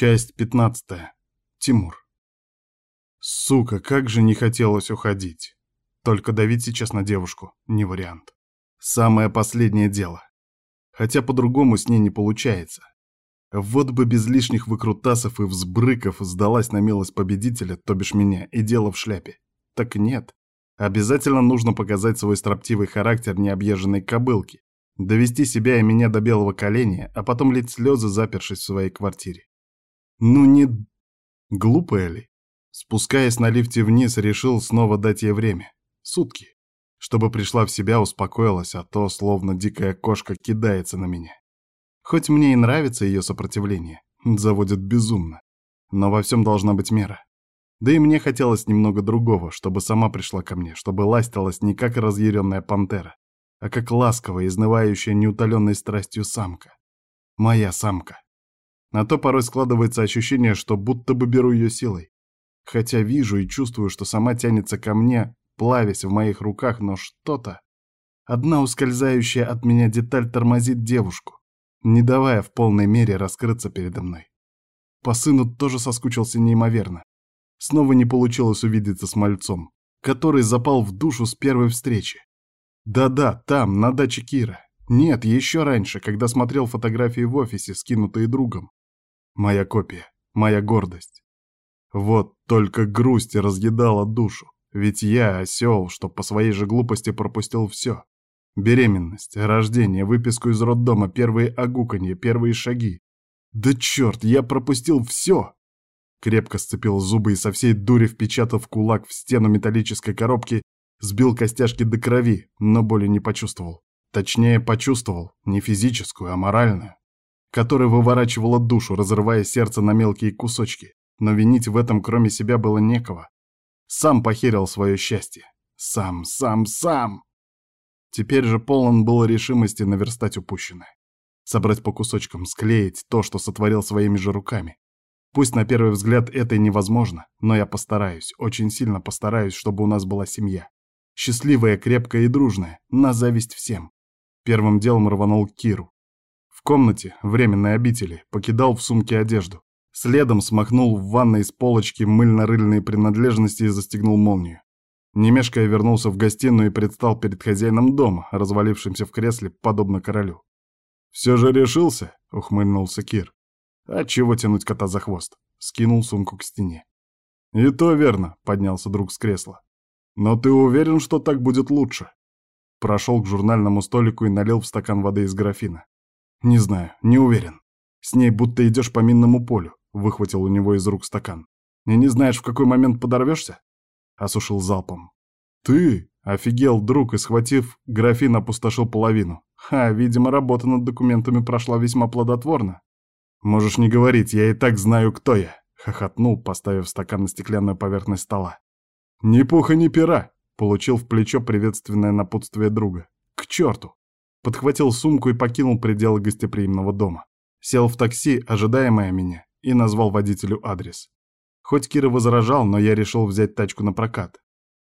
Часть пятнадцатая. Тимур. Сука, как же не хотелось уходить. Только давить сейчас на девушку — не вариант. Самое последнее дело. Хотя по-другому с ней не получается. Вот бы без лишних выкрутасов и взбрыков сдалась на милость победителя, то бишь меня, и дело в шляпе. Так нет. Обязательно нужно показать свой строптивый характер необъезженной кобылки, довести себя и меня до белого коленя, а потом лить слезы, запершись в своей квартире. Ну не... Глупая ли? Спускаясь на лифте вниз, решил снова дать ей время. Сутки. Чтобы пришла в себя, успокоилась, а то, словно дикая кошка, кидается на меня. Хоть мне и нравится ее сопротивление, заводит безумно. Но во всем должна быть мера. Да и мне хотелось немного другого, чтобы сама пришла ко мне, чтобы ластилась не как разъяренная пантера, а как ласковая, изнывающая неутоленной страстью самка. Моя самка. А то порой складывается ощущение, что будто бы беру ее силой. Хотя вижу и чувствую, что сама тянется ко мне, плавясь в моих руках, но что-то... Одна ускользающая от меня деталь тормозит девушку, не давая в полной мере раскрыться передо мной. По сыну тоже соскучился неимоверно. Снова не получилось увидеться с мальцом, который запал в душу с первой встречи. Да-да, там, на даче Кира. Нет, еще раньше, когда смотрел фотографии в офисе, скинутые другом. Моя копия, моя гордость. Вот только грусть разъедала душу, ведь я осел, что по своей же глупости пропустил все. Беременность, рождение, выписку из роддома, первые огуканья, первые шаги. Да черт, я пропустил все! Крепко сцепил зубы и со всей дури впечатав кулак в стену металлической коробки, сбил костяшки до крови, но боли не почувствовал. Точнее, почувствовал, не физическую, а моральную которая выворачивала душу, разрывая сердце на мелкие кусочки. Но винить в этом кроме себя было некого. Сам похерил свое счастье. Сам, сам, сам! Теперь же полон был решимости наверстать упущенное. Собрать по кусочкам, склеить то, что сотворил своими же руками. Пусть на первый взгляд это и невозможно, но я постараюсь, очень сильно постараюсь, чтобы у нас была семья. Счастливая, крепкая и дружная, на зависть всем. Первым делом рванул Киру. В комнате, временной обители, покидал в сумке одежду. Следом смахнул в ванной с полочки мыльно-рыльные принадлежности и застегнул молнию. Не вернулся в гостиную и предстал перед хозяином дома, развалившимся в кресле, подобно королю. «Все же решился?» — ухмыльнулся Кир. «А чего тянуть кота за хвост?» — скинул сумку к стене. «И то верно», — поднялся друг с кресла. «Но ты уверен, что так будет лучше?» Прошел к журнальному столику и налил в стакан воды из графина. «Не знаю, не уверен. С ней будто идешь по минному полю», — выхватил у него из рук стакан. «И не знаешь, в какой момент подорвешься?» Осушил залпом. «Ты?» — офигел друг и, схватив графин, опустошил половину. «Ха, видимо, работа над документами прошла весьма плодотворно». «Можешь не говорить, я и так знаю, кто я», — хохотнул, поставив стакан на стеклянную поверхность стола. «Ни пуха, ни пера!» — получил в плечо приветственное напутствие друга. «К черту!» Подхватил сумку и покинул пределы гостеприимного дома. Сел в такси, ожидаемое меня, и назвал водителю адрес. Хоть Кира возражал, но я решил взять тачку на прокат.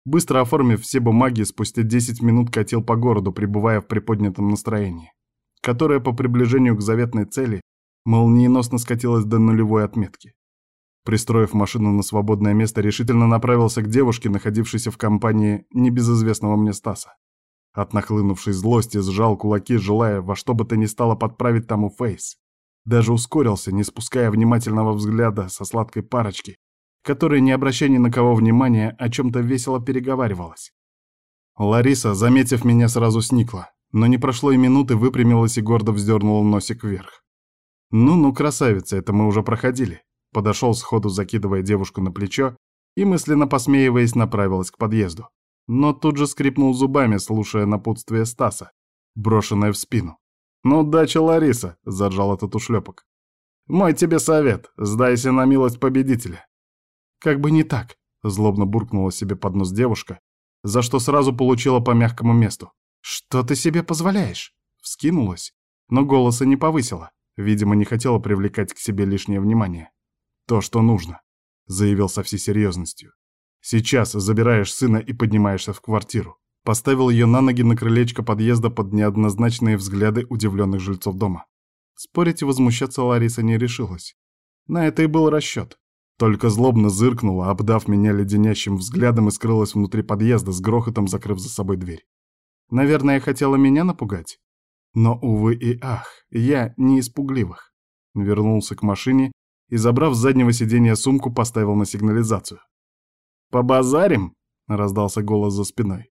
Быстро оформив все бумаги, спустя 10 минут катил по городу, пребывая в приподнятом настроении, которое по приближению к заветной цели молниеносно скатилось до нулевой отметки. Пристроив машину на свободное место, решительно направился к девушке, находившейся в компании небезызвестного мне Стаса. От нахлынувшей злости сжал кулаки, желая во что бы то ни стало подправить тому фейс. Даже ускорился, не спуская внимательного взгляда со сладкой парочки, которая, не обращая ни на кого внимания, о чем-то весело переговаривалась. Лариса, заметив меня, сразу сникла, но не прошло и минуты, выпрямилась и гордо вздернула носик вверх. «Ну-ну, красавица, это мы уже проходили». Подошел сходу, закидывая девушку на плечо, и мысленно посмеиваясь, направилась к подъезду но тут же скрипнул зубами, слушая напутствие Стаса, брошенное в спину. «Ну, дача Лариса», — заджал этот ушлепок. «Мой тебе совет, сдайся на милость победителя». «Как бы не так», — злобно буркнула себе под нос девушка, за что сразу получила по мягкому месту. «Что ты себе позволяешь?» Вскинулась, но голоса не повысила. Видимо, не хотела привлекать к себе лишнее внимание. «То, что нужно», — заявил со всей серьезностью. Сейчас забираешь сына и поднимаешься в квартиру. Поставил ее на ноги на крылечко подъезда под неоднозначные взгляды удивленных жильцов дома. Спорить и возмущаться Лариса не решилась. На это и был расчет. Только злобно зыркнула, обдав меня леденящим взглядом и скрылась внутри подъезда, с грохотом закрыв за собой дверь. Наверное, хотела меня напугать. Но, увы и ах, я не испугливых. Вернулся к машине и, забрав с заднего сиденья сумку, поставил на сигнализацию. «Побазарим?» — раздался голос за спиной.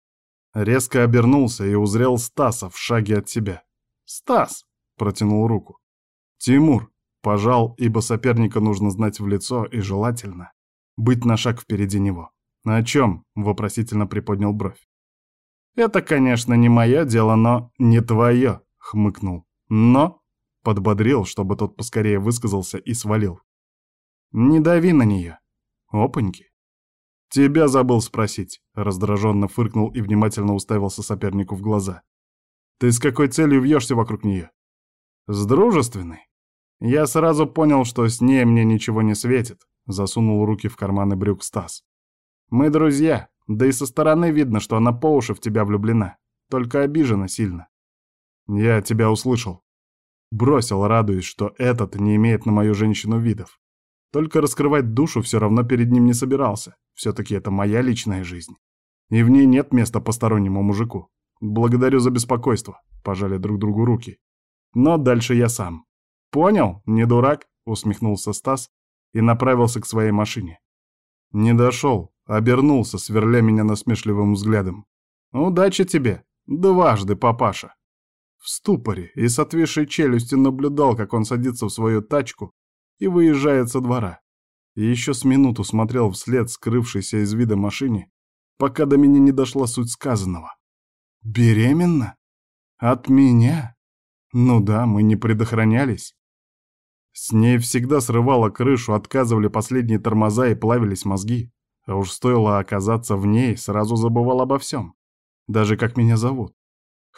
Резко обернулся и узрел Стаса в шаге от себя. «Стас!» — протянул руку. «Тимур!» — пожал, ибо соперника нужно знать в лицо и желательно быть на шаг впереди него. «О чем?» — вопросительно приподнял бровь. «Это, конечно, не мое дело, но не твое», — хмыкнул. «Но...» — подбодрил, чтобы тот поскорее высказался и свалил. «Не дави на нее. Опаньки». «Тебя забыл спросить», — раздраженно фыркнул и внимательно уставился сопернику в глаза. «Ты с какой целью вьешься вокруг нее?» «С дружественной. Я сразу понял, что с ней мне ничего не светит», — засунул руки в карманы брюк Стас. «Мы друзья, да и со стороны видно, что она по уши в тебя влюблена, только обижена сильно». «Я тебя услышал». Бросил, радуясь, что этот не имеет на мою женщину видов. Только раскрывать душу все равно перед ним не собирался. Все-таки это моя личная жизнь. И в ней нет места постороннему мужику. Благодарю за беспокойство. Пожали друг другу руки. Но дальше я сам. Понял, не дурак? Усмехнулся Стас и направился к своей машине. Не дошел, обернулся, сверля меня насмешливым взглядом. Удачи тебе, дважды, папаша. В ступоре и с отвисшей челюстью наблюдал, как он садится в свою тачку и выезжает со двора и еще с минуту смотрел вслед скрывшейся из вида машине, пока до меня не дошла суть сказанного. «Беременна? От меня? Ну да, мы не предохранялись». С ней всегда срывало крышу, отказывали последние тормоза и плавились мозги. А уж стоило оказаться в ней, сразу забывал обо всем. Даже как меня зовут.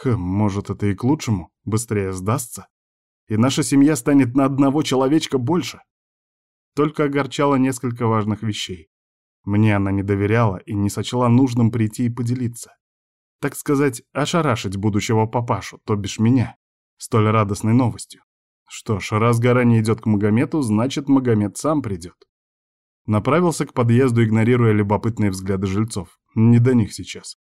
Хм, может, это и к лучшему, быстрее сдастся. И наша семья станет на одного человечка больше. Только огорчало несколько важных вещей. Мне она не доверяла и не сочла нужным прийти и поделиться. Так сказать, ошарашить будущего папашу, то бишь меня, столь радостной новостью. Что ж, раз гора не идет к Магомету, значит, Магомед сам придет. Направился к подъезду, игнорируя любопытные взгляды жильцов. Не до них сейчас.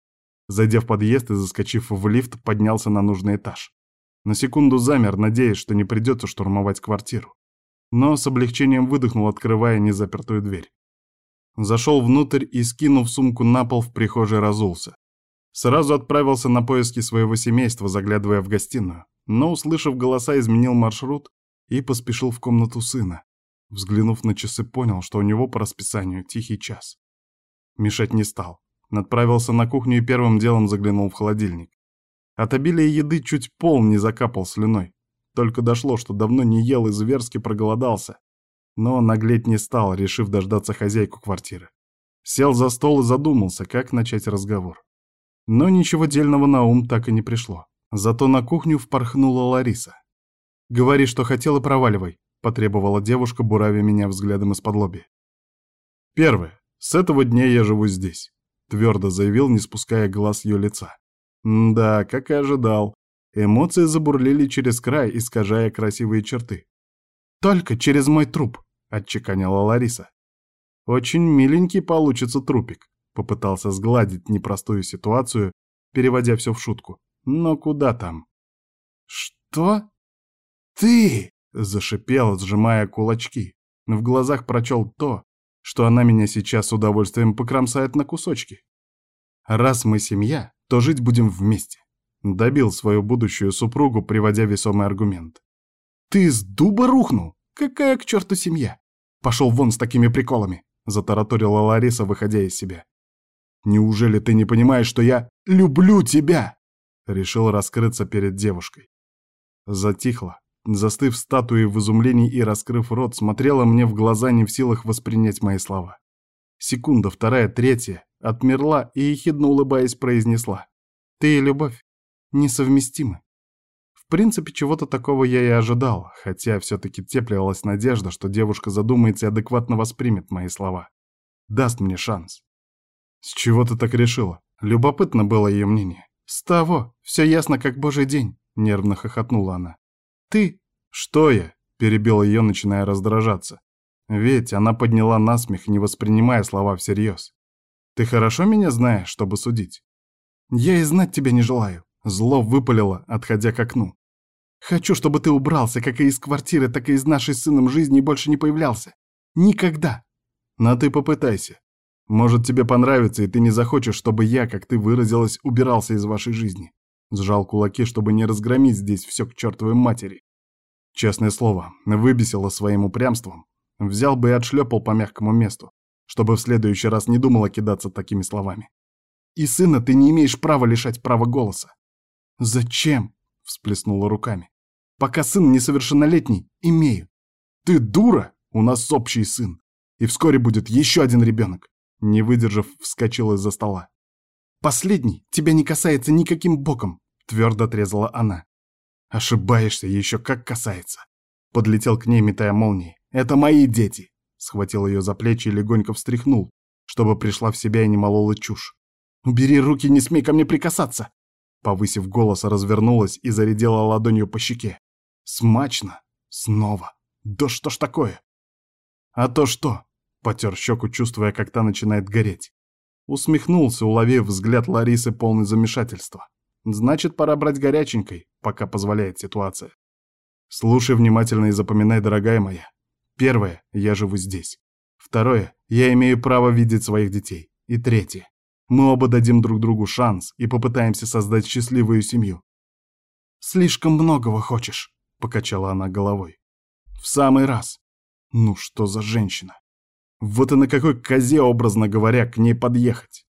Зайдя в подъезд и заскочив в лифт, поднялся на нужный этаж. На секунду замер, надеясь, что не придется штурмовать квартиру но с облегчением выдохнул, открывая незапертую дверь. Зашел внутрь и, скинув сумку на пол, в прихожей разулся. Сразу отправился на поиски своего семейства, заглядывая в гостиную, но, услышав голоса, изменил маршрут и поспешил в комнату сына. Взглянув на часы, понял, что у него по расписанию тихий час. Мешать не стал. Отправился на кухню и первым делом заглянул в холодильник. От обилия еды чуть пол не закапал слюной. Только дошло, что давно не ел и зверски проголодался. Но наглеть не стал, решив дождаться хозяйку квартиры. Сел за стол и задумался, как начать разговор. Но ничего дельного на ум так и не пришло. Зато на кухню впорхнула Лариса. «Говори, что хотел, и проваливай», — потребовала девушка, буравя меня взглядом из-под лоби. «Первое. С этого дня я живу здесь», — твердо заявил, не спуская глаз ее лица. «Да, как и ожидал. Эмоции забурлили через край, искажая красивые черты. «Только через мой труп», — отчеканила Лариса. «Очень миленький получится трупик», — попытался сгладить непростую ситуацию, переводя все в шутку. «Но куда там?» «Что? Ты?» — зашипел, сжимая кулачки. В глазах прочел то, что она меня сейчас с удовольствием покромсает на кусочки. «Раз мы семья, то жить будем вместе. Добил свою будущую супругу, приводя весомый аргумент. «Ты с дуба рухнул? Какая к черту семья? Пошел вон с такими приколами!» — затараторила Лариса, выходя из себя. «Неужели ты не понимаешь, что я люблю тебя?» Решил раскрыться перед девушкой. Затихла, застыв статуей в изумлении и раскрыв рот, смотрела мне в глаза, не в силах воспринять мои слова. Секунда, вторая, третья, отмерла и, ехидно улыбаясь, произнесла. «Ты любовь несовместимы. В принципе, чего-то такого я и ожидал, хотя все-таки теплилась надежда, что девушка задумается и адекватно воспримет мои слова. Даст мне шанс. С чего ты так решила? Любопытно было ее мнение. С того, все ясно как божий день, нервно хохотнула она. Ты? Что я? Перебил ее, начиная раздражаться. Ведь она подняла насмех, не воспринимая слова всерьез. Ты хорошо меня знаешь, чтобы судить? Я и знать тебя не желаю. Зло выпалило, отходя к окну. Хочу, чтобы ты убрался, как и из квартиры, так и из нашей с сыном жизни и больше не появлялся. Никогда. Но ты попытайся. Может, тебе понравится, и ты не захочешь, чтобы я, как ты выразилась, убирался из вашей жизни. Сжал кулаки, чтобы не разгромить здесь все к чертовой матери. Честное слово, выбесило своим упрямством. Взял бы и отшлепал по мягкому месту, чтобы в следующий раз не думала кидаться такими словами. И сына ты не имеешь права лишать права голоса. Зачем? Всплеснула руками. Пока сын несовершеннолетний, имею. Ты дура? У нас общий сын. И вскоре будет еще один ребенок. Не выдержав, вскочил из-за стола. «Последний тебя не касается никаким боком», — твердо отрезала она. «Ошибаешься, еще как касается». Подлетел к ней, метая молнии. «Это мои дети!» Схватил ее за плечи и легонько встряхнул, чтобы пришла в себя и не молола чушь. «Убери руки, не смей ко мне прикасаться!» Повысив голос, развернулась и зарядила ладонью по щеке. «Смачно! Снова! Да что ж такое?» «А то что?» — потер щеку, чувствуя, как та начинает гореть. Усмехнулся, уловив взгляд Ларисы полный замешательства. «Значит, пора брать горяченькой, пока позволяет ситуация. Слушай внимательно и запоминай, дорогая моя. Первое, я живу здесь. Второе, я имею право видеть своих детей. И третье, мы оба дадим друг другу шанс и попытаемся создать счастливую семью. «Слишком многого хочешь», — покачала она головой. «В самый раз. Ну что за женщина? Вот и на какой козе, образно говоря, к ней подъехать?»